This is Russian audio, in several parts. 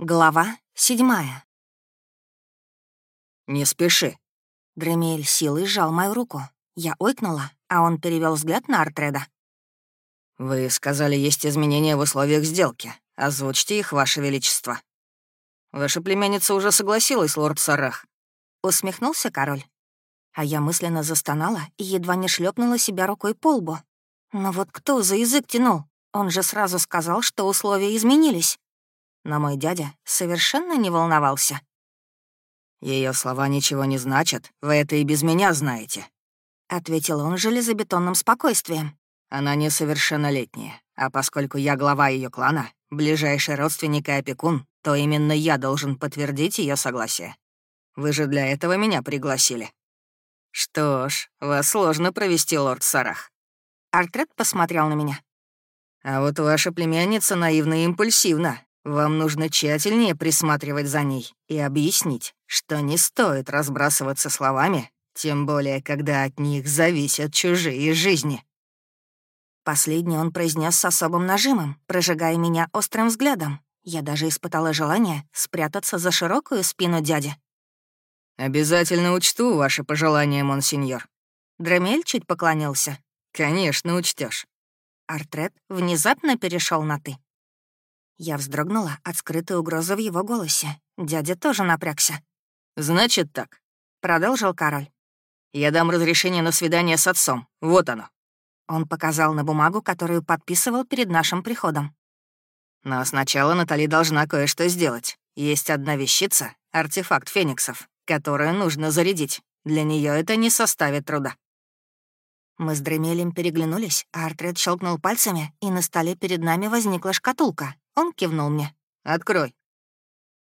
Глава седьмая. «Не спеши». Дремель силой сжал мою руку. Я ойкнула, а он перевел взгляд на Артреда. «Вы сказали, есть изменения в условиях сделки. Озвучьте их, Ваше Величество». «Ваша племянница уже согласилась, лорд Сарах», — усмехнулся король. А я мысленно застонала и едва не шлепнула себя рукой по лбу. Но вот кто за язык тянул? Он же сразу сказал, что условия изменились но мой дядя совершенно не волновался. Ее слова ничего не значат, вы это и без меня знаете», — ответил он железобетонным спокойствием. «Она несовершеннолетняя, а поскольку я глава ее клана, ближайший родственник и опекун, то именно я должен подтвердить ее согласие. Вы же для этого меня пригласили». «Что ж, вас сложно провести, лорд Сарах». Артрет посмотрел на меня. «А вот ваша племянница наивна и импульсивна. Вам нужно тщательнее присматривать за ней и объяснить, что не стоит разбрасываться словами, тем более, когда от них зависят чужие жизни. Последний он произнес с особым нажимом, прожигая меня острым взглядом. Я даже испытала желание спрятаться за широкую спину дяди. «Обязательно учту ваши пожелания, монсеньор». Драмель чуть поклонился. «Конечно, учтешь. Артрет внезапно перешел на «ты». Я вздрогнула от скрытой угрозы в его голосе. Дядя тоже напрягся. «Значит так», — продолжил король. «Я дам разрешение на свидание с отцом. Вот оно». Он показал на бумагу, которую подписывал перед нашим приходом. «Но сначала Натали должна кое-что сделать. Есть одна вещица, артефакт фениксов, которую нужно зарядить. Для нее это не составит труда». Мы с Дремелем переглянулись, а Артред щелкнул пальцами, и на столе перед нами возникла шкатулка. Он кивнул мне. «Открой».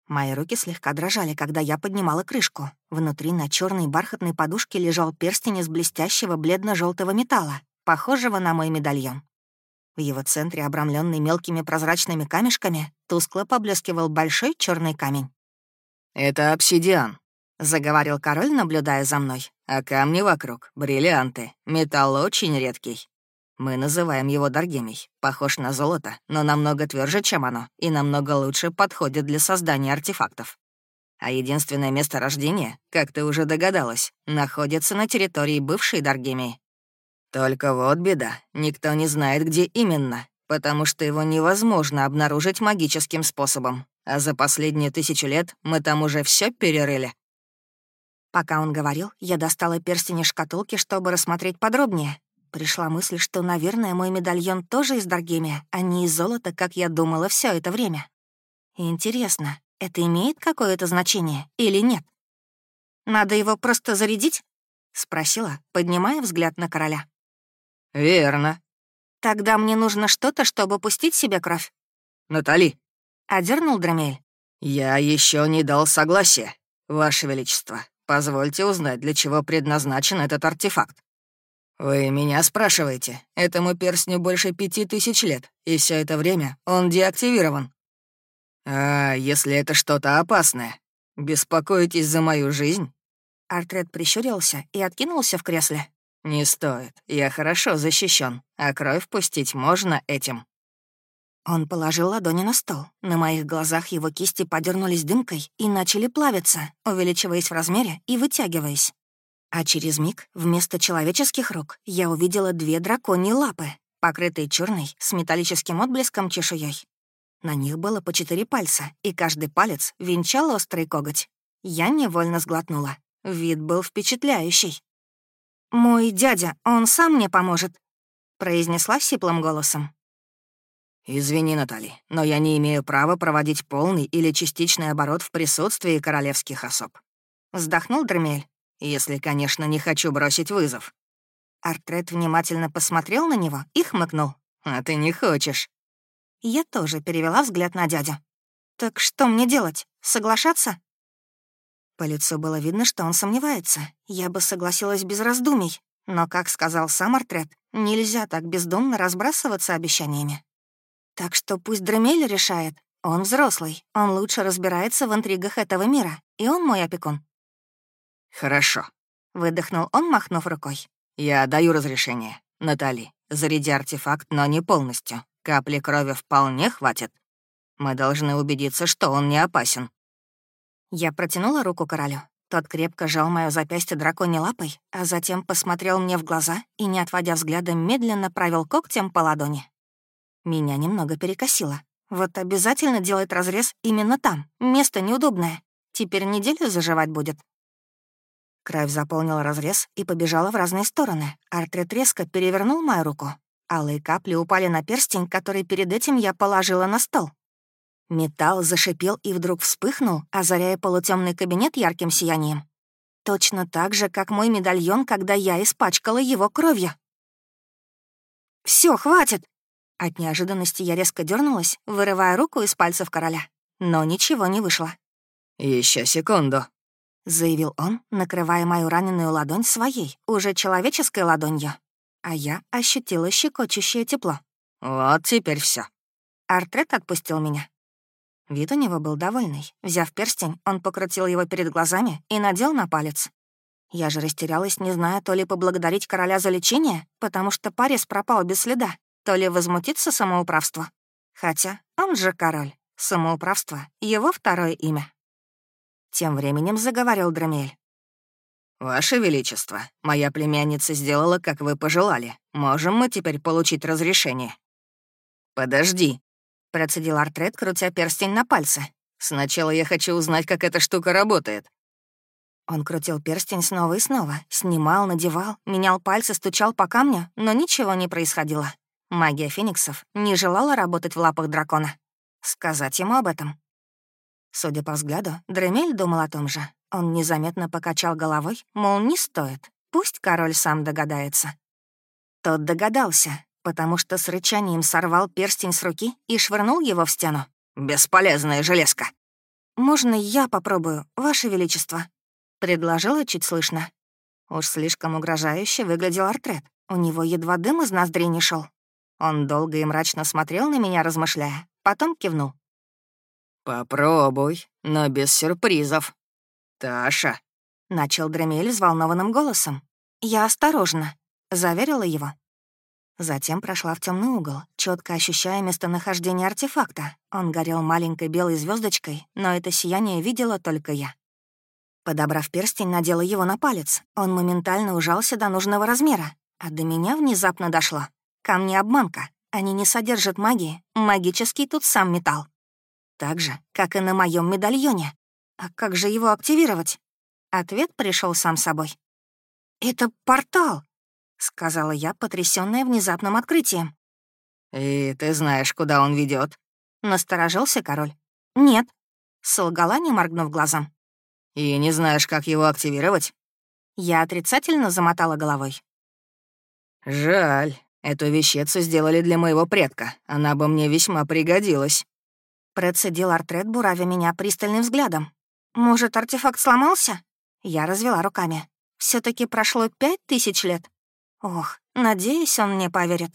Мои руки слегка дрожали, когда я поднимала крышку. Внутри на черной бархатной подушке лежал перстень из блестящего бледно желтого металла, похожего на мой медальон. В его центре, обрамленный мелкими прозрачными камешками, тускло поблескивал большой черный камень. «Это обсидиан», — заговорил король, наблюдая за мной. «А камни вокруг — бриллианты. Металл очень редкий. Мы называем его Даргемий. Похож на золото, но намного тверже, чем оно, и намного лучше подходит для создания артефактов. А единственное место рождения, как ты уже догадалась, находится на территории бывшей Даргемии. Только вот беда, никто не знает, где именно, потому что его невозможно обнаружить магическим способом. А за последние тысячу лет мы там уже все перерыли. Пока он говорил, я достала перстень из шкатулки, чтобы рассмотреть подробнее. Пришла мысль, что, наверное, мой медальон тоже из Даргемия, а не из золота, как я думала все это время. Интересно, это имеет какое-то значение или нет? Надо его просто зарядить? Спросила, поднимая взгляд на короля. Верно. Тогда мне нужно что-то, чтобы пустить себе кровь. Натали. Одернул Драмель. Я еще не дал согласия, Ваше Величество. Позвольте узнать, для чего предназначен этот артефакт. Вы меня спрашиваете. Этому перстню больше пяти тысяч лет, и все это время он деактивирован. А если это что-то опасное? Беспокоитесь за мою жизнь? Артред прищурился и откинулся в кресле. «Не стоит. Я хорошо защищен, а кровь пустить можно этим». Он положил ладони на стол. На моих глазах его кисти подернулись дымкой и начали плавиться, увеличиваясь в размере и вытягиваясь. А через миг вместо человеческих рук я увидела две драконьи лапы, покрытые черной с металлическим отблеском чешуей. На них было по четыре пальца, и каждый палец венчал острый коготь. Я невольно сглотнула. Вид был впечатляющий. «Мой дядя, он сам мне поможет», — произнесла сиплым голосом. «Извини, Натали, но я не имею права проводить полный или частичный оборот в присутствии королевских особ». Вздохнул Дремель. «Если, конечно, не хочу бросить вызов». Артрет внимательно посмотрел на него и хмыкнул. «А ты не хочешь». Я тоже перевела взгляд на дядю. «Так что мне делать? Соглашаться?» По лицу было видно, что он сомневается. Я бы согласилась без раздумий. Но, как сказал сам Артрет, нельзя так бездумно разбрасываться обещаниями. Так что пусть Дремель решает. Он взрослый, он лучше разбирается в интригах этого мира, и он мой опекун. «Хорошо», — выдохнул он, махнув рукой. «Я даю разрешение. Натали, заряди артефакт, но не полностью. Капли крови вполне хватит». Мы должны убедиться, что он не опасен». Я протянула руку королю. Тот крепко сжал моё запястье драконьей лапой, а затем посмотрел мне в глаза и, не отводя взгляда, медленно провел когтем по ладони. Меня немного перекосило. Вот обязательно делать разрез именно там. Место неудобное. Теперь неделю заживать будет. Кровь заполнила разрез и побежала в разные стороны. Артрет резко перевернул мою руку. Алые капли упали на перстень, который перед этим я положила на стол. Металл зашипел и вдруг вспыхнул, озаряя полутемный кабинет ярким сиянием. Точно так же, как мой медальон, когда я испачкала его кровью. Все, хватит!» От неожиданности я резко дернулась, вырывая руку из пальцев короля. Но ничего не вышло. Еще секунду», — заявил он, накрывая мою раненую ладонь своей, уже человеческой ладонью. А я ощутила щекочущее тепло. «Вот теперь все. Артрет отпустил меня. Вид у него был довольный. Взяв перстень, он покрутил его перед глазами и надел на палец. Я же растерялась, не зная, то ли поблагодарить короля за лечение, потому что Парис пропал без следа, то ли возмутиться самоуправству. Хотя он же король. Самоуправство — его второе имя. Тем временем заговорил Драмель. «Ваше Величество, моя племянница сделала, как вы пожелали. Можем мы теперь получить разрешение?» «Подожди», Процедил Артрет, крутя перстень на пальце. «Сначала я хочу узнать, как эта штука работает». Он крутил перстень снова и снова, снимал, надевал, менял пальцы, стучал по камню, но ничего не происходило. Магия фениксов не желала работать в лапах дракона. Сказать ему об этом. Судя по взгляду, Дремель думал о том же. Он незаметно покачал головой, мол, не стоит. Пусть король сам догадается. Тот догадался, потому что с рычанием сорвал перстень с руки и швырнул его в стену. «Бесполезная железка!» «Можно я попробую, Ваше Величество?» — предложила чуть слышно. Уж слишком угрожающе выглядел Артрет. У него едва дым из ноздрей не шел. Он долго и мрачно смотрел на меня, размышляя, потом кивнул. «Попробуй, но без сюрпризов. Таша!» — начал Дремель взволнованным голосом. «Я осторожно», — заверила его. Затем прошла в темный угол, четко ощущая местонахождение артефакта. Он горел маленькой белой звездочкой, но это сияние видела только я. Подобрав перстень, надела его на палец. Он моментально ужался до нужного размера, а до меня внезапно дошло. Камни обманка. Они не содержат магии. Магический тут сам металл. Так же, как и на моем медальоне. А как же его активировать? Ответ пришел сам собой. «Это портал!» — сказала я, потрясённая внезапным открытием. «И ты знаешь, куда он ведет? насторожился король. «Нет», — солгала, не моргнув глазом. «И не знаешь, как его активировать?» Я отрицательно замотала головой. «Жаль. Эту вещицу сделали для моего предка. Она бы мне весьма пригодилась». Процедил Артрет, буравя меня пристальным взглядом. «Может, артефакт сломался?» Я развела руками. все таки прошло пять тысяч лет. Ох, надеюсь, он мне поверит.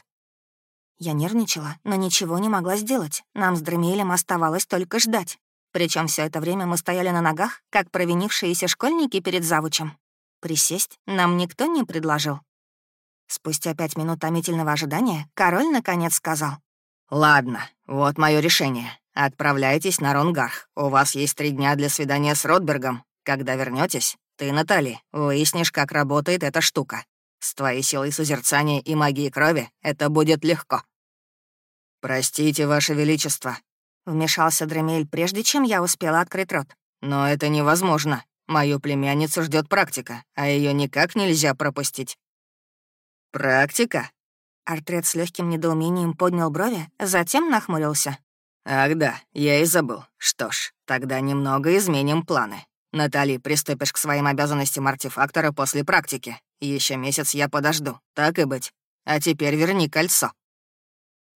Я нервничала, но ничего не могла сделать. Нам с Дремелем оставалось только ждать. Причем все это время мы стояли на ногах, как провинившиеся школьники перед завучем. Присесть нам никто не предложил. Спустя пять минут томительного ожидания король наконец сказал. «Ладно, вот мое решение. Отправляйтесь на Ронгарх. У вас есть три дня для свидания с Ротбергом. Когда вернетесь, ты, Натали, выяснишь, как работает эта штука. С твоей силой созерцания и магией крови это будет легко». «Простите, Ваше Величество», — вмешался Дремель, прежде чем я успела открыть рот. «Но это невозможно. Мою племянницу ждет практика, а ее никак нельзя пропустить». «Практика?» Артрет с легким недоумением поднял брови, затем нахмурился. «Ах да, я и забыл. Что ж, тогда немного изменим планы. Натали, приступишь к своим обязанностям артефактора после практики. Еще месяц я подожду, так и быть. А теперь верни кольцо».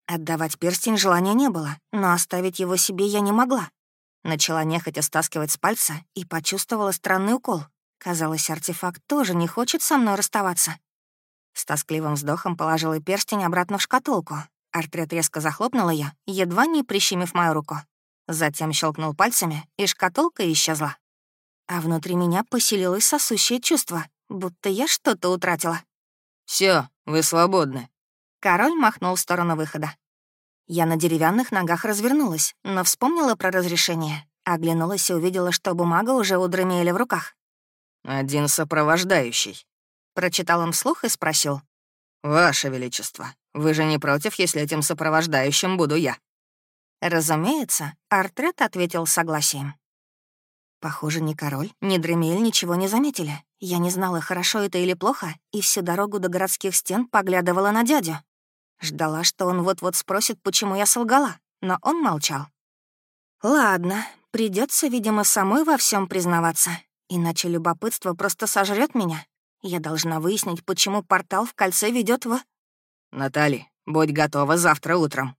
Отдавать перстень желания не было, но оставить его себе я не могла. Начала нехотя стаскивать с пальца и почувствовала странный укол. Казалось, артефакт тоже не хочет со мной расставаться. С тоскливым вздохом положила перстень обратно в шкатулку. Артрет резко захлопнул ее, едва не прищемив мою руку. Затем щелкнул пальцами, и шкатулка исчезла. А внутри меня поселилось сосущее чувство, будто я что-то утратила. Все, вы свободны». Король махнул в сторону выхода. Я на деревянных ногах развернулась, но вспомнила про разрешение. Оглянулась и увидела, что бумага уже у Дремиэля в руках. «Один сопровождающий», — прочитал он вслух и спросил. «Ваше Величество, вы же не против, если этим сопровождающим буду я?» Разумеется, Артрет ответил согласием. Похоже, ни король, ни Дремель ничего не заметили. Я не знала, хорошо это или плохо, и всю дорогу до городских стен поглядывала на дядю. Ждала, что он вот-вот спросит, почему я солгала, но он молчал. Ладно, придется, видимо, самой во всем признаваться, иначе любопытство просто сожрет меня. Я должна выяснить, почему портал в кольце ведет в... «Натали, будь готова завтра утром»,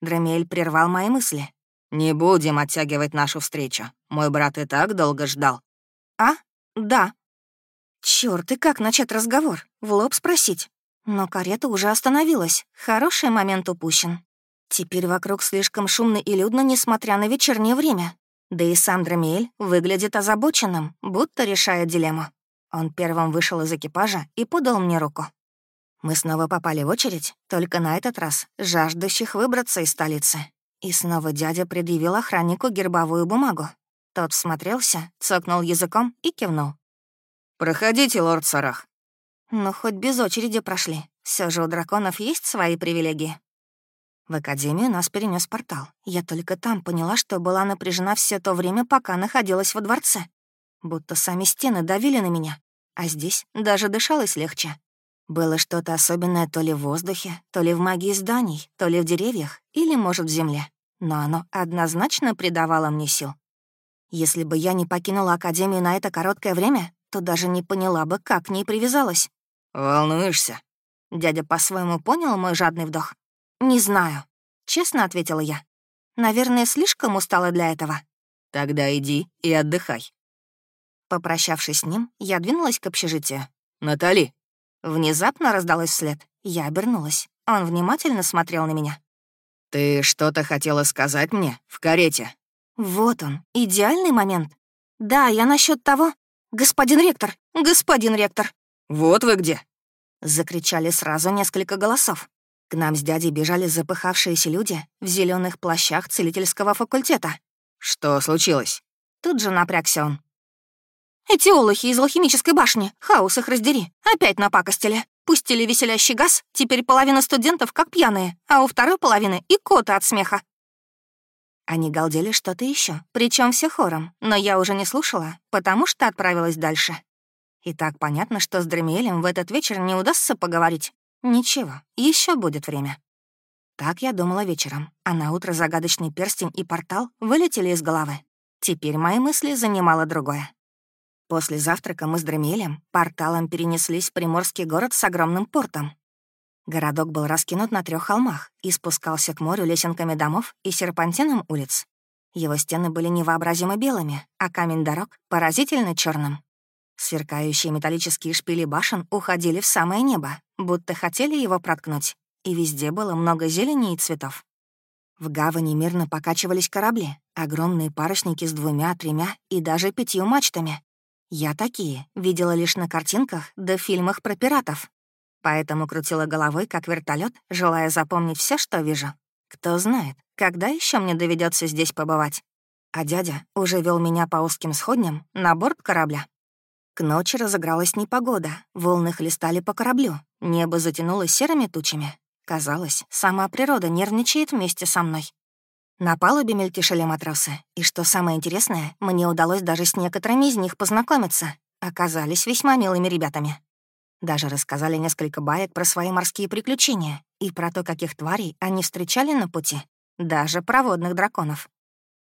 Драмель прервал мои мысли. «Не будем оттягивать нашу встречу. Мой брат и так долго ждал». «А? Да». Чёрт, и как начать разговор? В лоб спросить? Но карета уже остановилась. Хороший момент упущен. Теперь вокруг слишком шумно и людно, несмотря на вечернее время. Да и сам Драмиэль выглядит озабоченным, будто решает дилемму. Он первым вышел из экипажа и подал мне руку. Мы снова попали в очередь, только на этот раз жаждущих выбраться из столицы. И снова дядя предъявил охраннику гербовую бумагу. Тот всмотрелся, цокнул языком и кивнул. «Проходите, лорд Сарах». Ну, хоть без очереди прошли. Все же у драконов есть свои привилегии. В академию нас перенес портал. Я только там поняла, что была напряжена все то время, пока находилась во дворце. Будто сами стены давили на меня. А здесь даже дышалось легче. Было что-то особенное то ли в воздухе, то ли в магии зданий, то ли в деревьях, или, может, в земле. Но оно однозначно придавало мне сил. Если бы я не покинула Академию на это короткое время, то даже не поняла бы, как к ней привязалась. «Волнуешься?» Дядя по-своему понял мой жадный вдох. «Не знаю», — честно ответила я. «Наверное, слишком устала для этого». «Тогда иди и отдыхай». Попрощавшись с ним, я двинулась к общежитию. «Натали, Внезапно раздалось вслед. Я обернулась. Он внимательно смотрел на меня. «Ты что-то хотела сказать мне в карете?» Вот он, идеальный момент. Да, я насчет того. Господин ректор, господин ректор. Вот вы где. Закричали сразу несколько голосов. К нам с дядей бежали запыхавшиеся люди в зеленых плащах целительского факультета. Что случилось? Тут же напрягся он. Эти олухи из алхимической башни, хаос их раздери, опять напакостили. Пустили веселящий газ, теперь половина студентов как пьяные, а у второй половины и коты от смеха. Они галдели что-то еще, причем все хором, но я уже не слушала, потому что отправилась дальше. И так понятно, что с Дремиэлем в этот вечер не удастся поговорить. Ничего, еще будет время. Так я думала вечером, а на утро загадочный перстень и портал вылетели из головы. Теперь мои мысли занимало другое. После завтрака мы с Дремелем порталом перенеслись в приморский город с огромным портом. Городок был раскинут на трех холмах и спускался к морю лесенками домов и серпантином улиц. Его стены были невообразимо белыми, а камень дорог — поразительно черным. Сверкающие металлические шпили башен уходили в самое небо, будто хотели его проткнуть, и везде было много зелени и цветов. В гавани мирно покачивались корабли, огромные парусники с двумя, тремя и даже пятью мачтами, я такие видела лишь на картинках да фильмах про пиратов. Поэтому крутила головой, как вертолет, желая запомнить все, что вижу. Кто знает, когда еще мне доведется здесь побывать. А дядя уже вел меня по узким сходням на борт корабля. К ночи разыгралась непогода, волны хлестали по кораблю, небо затянулось серыми тучами. Казалось, сама природа нервничает вместе со мной. На палубе мельтешили матросы, и что самое интересное, мне удалось даже с некоторыми из них познакомиться. Оказались весьма милыми ребятами. Даже рассказали несколько баек про свои морские приключения и про то, каких тварей они встречали на пути, даже проводных драконов.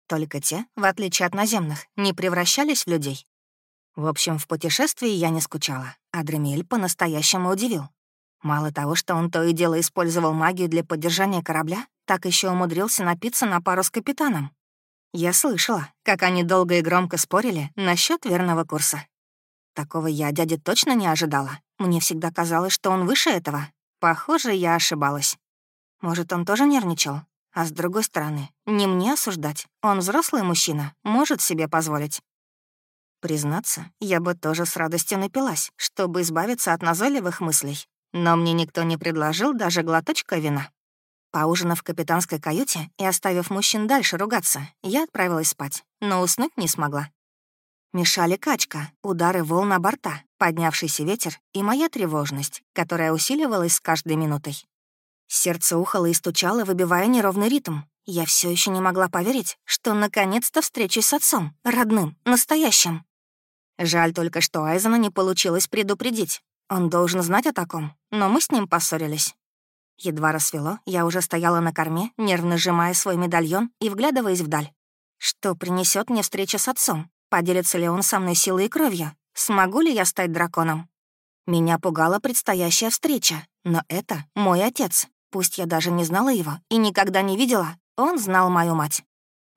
Только те, в отличие от наземных, не превращались в людей. В общем, в путешествии я не скучала, а Дремель по-настоящему удивил. Мало того, что он то и дело использовал магию для поддержания корабля, так еще умудрился напиться на пару с капитаном. Я слышала, как они долго и громко спорили насчет верного курса. Такого я дяде точно не ожидала. Мне всегда казалось, что он выше этого. Похоже, я ошибалась. Может, он тоже нервничал? А с другой стороны, не мне осуждать. Он взрослый мужчина, может себе позволить. Признаться, я бы тоже с радостью напилась, чтобы избавиться от назойливых мыслей. Но мне никто не предложил даже глоточка вина. Поужинав в капитанской каюте и оставив мужчин дальше ругаться, я отправилась спать, но уснуть не смогла. Мешали качка, удары волн борта, поднявшийся ветер и моя тревожность, которая усиливалась с каждой минутой. Сердце ухало и стучало, выбивая неровный ритм. Я все еще не могла поверить, что наконец-то встречусь с отцом, родным, настоящим. Жаль только, что Айзена не получилось предупредить. Он должен знать о таком, но мы с ним поссорились. Едва рассвело, я уже стояла на корме, нервно сжимая свой медальон и вглядываясь вдаль. Что принесет мне встреча с отцом? Поделится ли он со мной силой и кровью? Смогу ли я стать драконом? Меня пугала предстоящая встреча, но это мой отец. Пусть я даже не знала его и никогда не видела, он знал мою мать.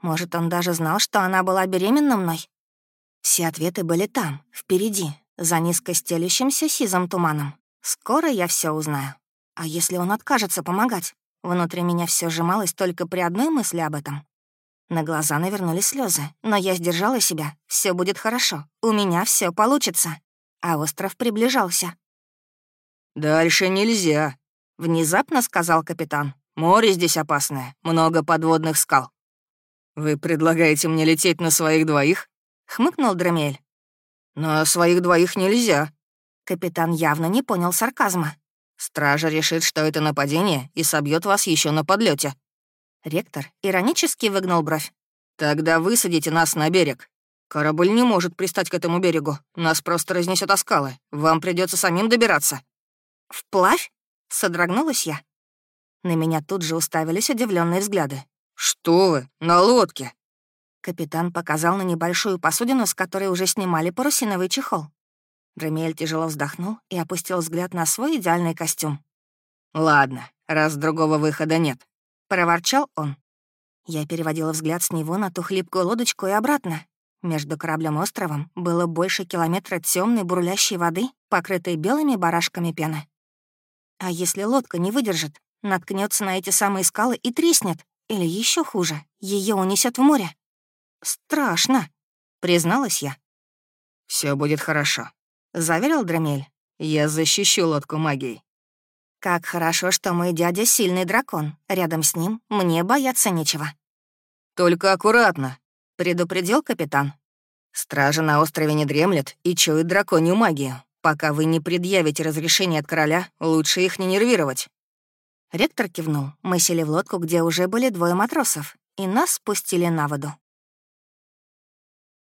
Может, он даже знал, что она была беременна мной? Все ответы были там, впереди, за низко стелющимся сизым туманом. Скоро я все узнаю. А если он откажется помогать? Внутри меня все сжималось только при одной мысли об этом. На глаза навернулись слезы, но я сдержала себя. Все будет хорошо, у меня все получится. А остров приближался. «Дальше нельзя», — внезапно сказал капитан. «Море здесь опасное, много подводных скал». «Вы предлагаете мне лететь на своих двоих?» — хмыкнул Дремель. «На своих двоих нельзя». Капитан явно не понял сарказма. Стража решит, что это нападение, и собьет вас еще на подлете. Ректор иронически выгнул бровь. «Тогда высадите нас на берег. Корабль не может пристать к этому берегу. Нас просто разнесет о скалы. Вам придется самим добираться». «Вплавь?» — содрогнулась я. На меня тут же уставились удивленные взгляды. «Что вы? На лодке!» Капитан показал на небольшую посудину, с которой уже снимали парусиновый чехол. Дремель тяжело вздохнул и опустил взгляд на свой идеальный костюм. «Ладно, раз другого выхода нет», — проворчал он. Я переводила взгляд с него на ту хлипкую лодочку и обратно. Между кораблем и островом было больше километра темной бурлящей воды, покрытой белыми барашками пены. А если лодка не выдержит, наткнется на эти самые скалы и треснет, или еще хуже, ее унесет в море? Страшно, призналась я. Все будет хорошо, — заверил Драмель. «Я защищу лодку магией». «Как хорошо, что мой дядя — сильный дракон. Рядом с ним мне бояться нечего». «Только аккуратно», — предупредил капитан. «Стража на острове не дремлет и чует драконью магию. Пока вы не предъявите разрешение от короля, лучше их не нервировать». Ректор кивнул. Мы сели в лодку, где уже были двое матросов, и нас спустили на воду.